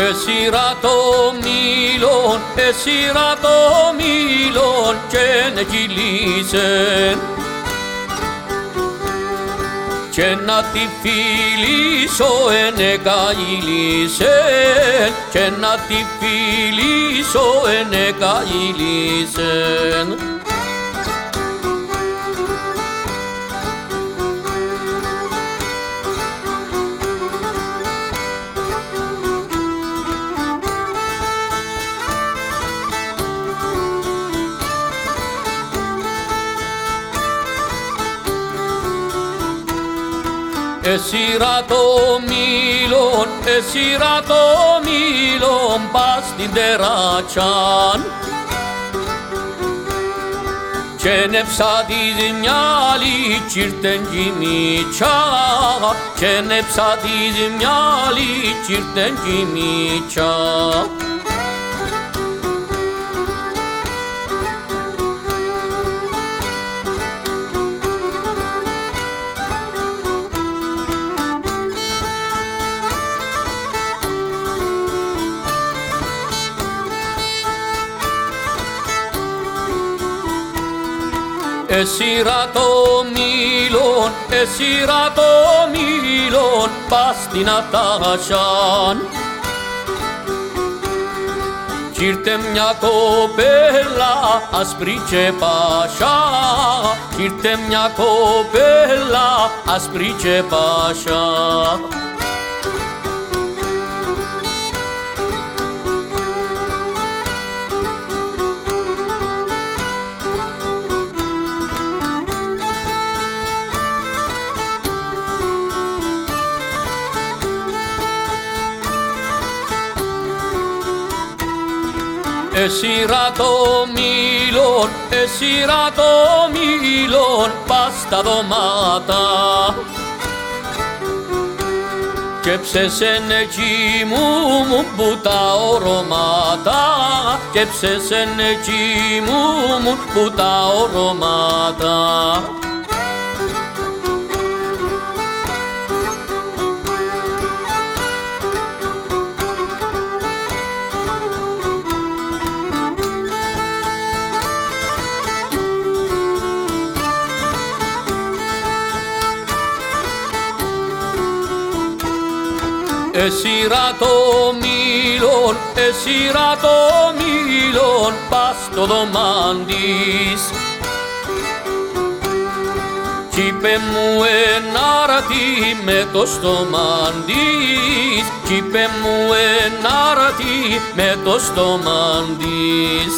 Εσύρα το μήλον, εσύρα το μήλον και να κυλήσεν και να τη φιλήσω ενεκαηλήσεν και να τη φιλήσω ενεκαηλήσεν Εσύρα το μήλον, εσύρα το μήλον, πας στην τεράτσαν. Και νεψά τη μυαλί τσίρτεν κυμίτσα, και νεψά τη μυαλί τσίρτεν κυμίτσα. Esirako milon, esirako milon, pastina tahasan. Txirtem nako bela, aspritxe pasa. Txirtem bela, aspritxe pasa. Το μήλον, εσύρα το μήλον, πας στα δωμάτα. Και ψεσεν εκεί μου μου που τα ορώματα και ψεσεν εκεί μου μου που τα ορώματα. Εσύρα το μήλον, εσύρα το μήλον, πας στο δωμάντης. Κι είπε μου ενάρατη με το στόμα της, κι είπε μου ενάρατη με το στόμα της.